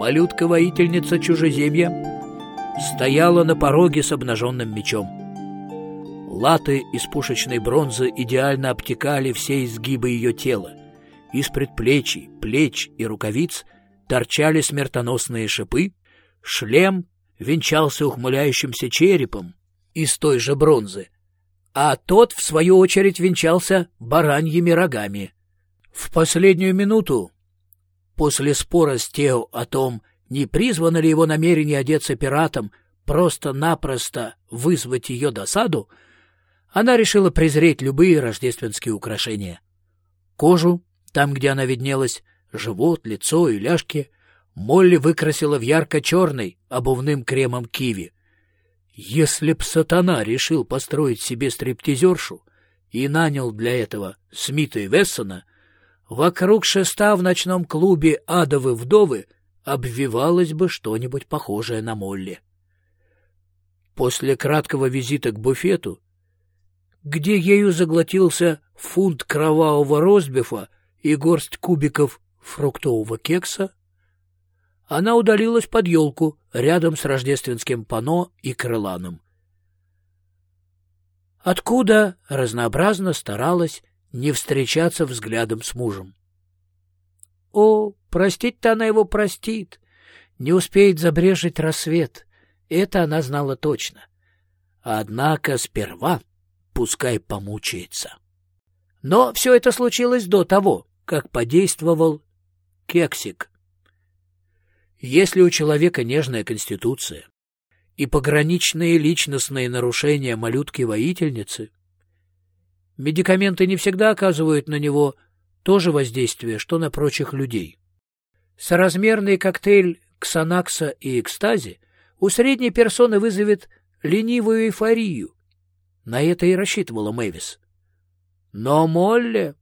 Малютка-воительница чужеземья стояла на пороге с обнаженным мечом. Латы из пушечной бронзы идеально обтекали все изгибы ее тела. Из предплечий, плеч и рукавиц торчали смертоносные шипы, шлем венчался ухмыляющимся черепом из той же бронзы, а тот, в свою очередь, венчался бараньими рогами. В последнюю минуту, после спора с Тео о том, не призвано ли его намерение одеться пиратом, просто-напросто вызвать ее досаду, она решила презреть любые рождественские украшения. Кожу, там, где она виднелась, живот, лицо и ляжки, Молли выкрасила в ярко-черный обувным кремом киви. Если б сатана решил построить себе стриптизершу и нанял для этого Смита и Вессона, вокруг шеста в ночном клубе «Адовы вдовы» обвивалось бы что-нибудь похожее на Молли. После краткого визита к буфету, где ею заглотился фунт кровавого розбифа и горсть кубиков фруктового кекса, она удалилась под елку рядом с рождественским пано и крыланом. Откуда разнообразно старалась не встречаться взглядом с мужем. О, простить-то она его простит. Не успеет забрежить рассвет. Это она знала точно. Однако сперва пускай помучается. Но все это случилось до того, как подействовал кексик. Если у человека нежная конституция и пограничные личностные нарушения малютки-воительницы, медикаменты не всегда оказывают на него то же воздействие, что на прочих людей. Соразмерный коктейль ксанакса и экстази у средней персоны вызовет ленивую эйфорию. На это и рассчитывала Мэвис. Но Молли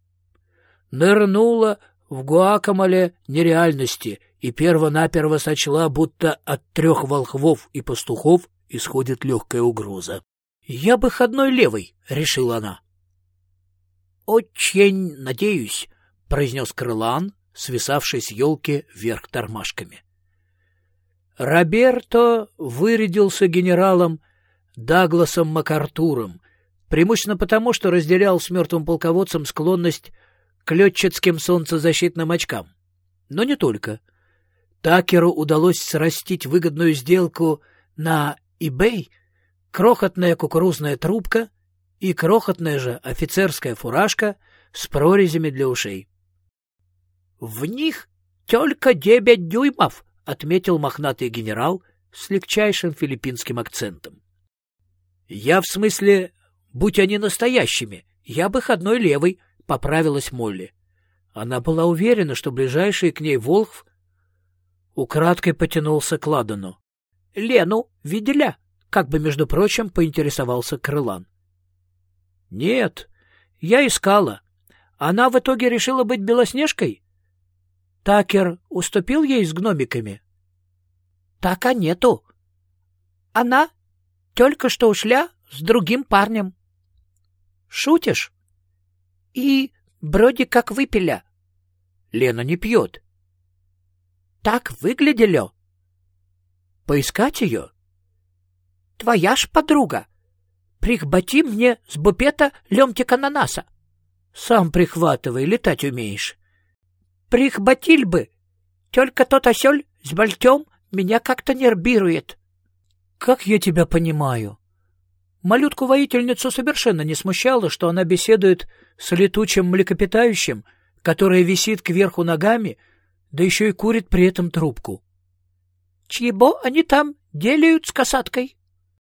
нырнула в гуакамоле нереальности и перво-наперво сочла, будто от трех волхвов и пастухов исходит легкая угроза. — Я бы ходной левой, — решила она. — Очень надеюсь, — произнес крылан, свисавший с елки вверх тормашками. Роберто вырядился генералом Дагласом МакАртуром, преимущественно потому, что разделял с мертвым полководцем склонность к летчицким солнцезащитным очкам. Но не только. Такеру удалось срастить выгодную сделку на eBay, крохотная кукурузная трубка и крохотная же офицерская фуражка с прорезями для ушей. — В них только девять дюймов, — отметил мохнатый генерал с легчайшим филиппинским акцентом. — Я в смысле, будь они настоящими, я бы ходной левой, — поправилась Молли. Она была уверена, что ближайший к ней Волхв украдкой потянулся к Ладану. — Лену видели? — как бы, между прочим, поинтересовался Крылан. — Нет, я искала. Она в итоге решила быть Белоснежкой? Такер уступил ей с гномиками? — Так а нету. Она только что ушла с другим парнем. — Шутишь? — И вроде как выпили. Лена не пьет. — так выглядели. Поискать ее? Твоя ж подруга. Прихвати мне с бупета лемтик ананаса. Сам прихватывай, летать умеешь. Прихватиль бы. Только тот осель с бальтем меня как-то нервирует. Как я тебя понимаю? Малютку-воительницу совершенно не смущало, что она беседует с летучим млекопитающим, которое висит кверху ногами да еще и курит при этом трубку. — Чьебо они там делают с касаткой?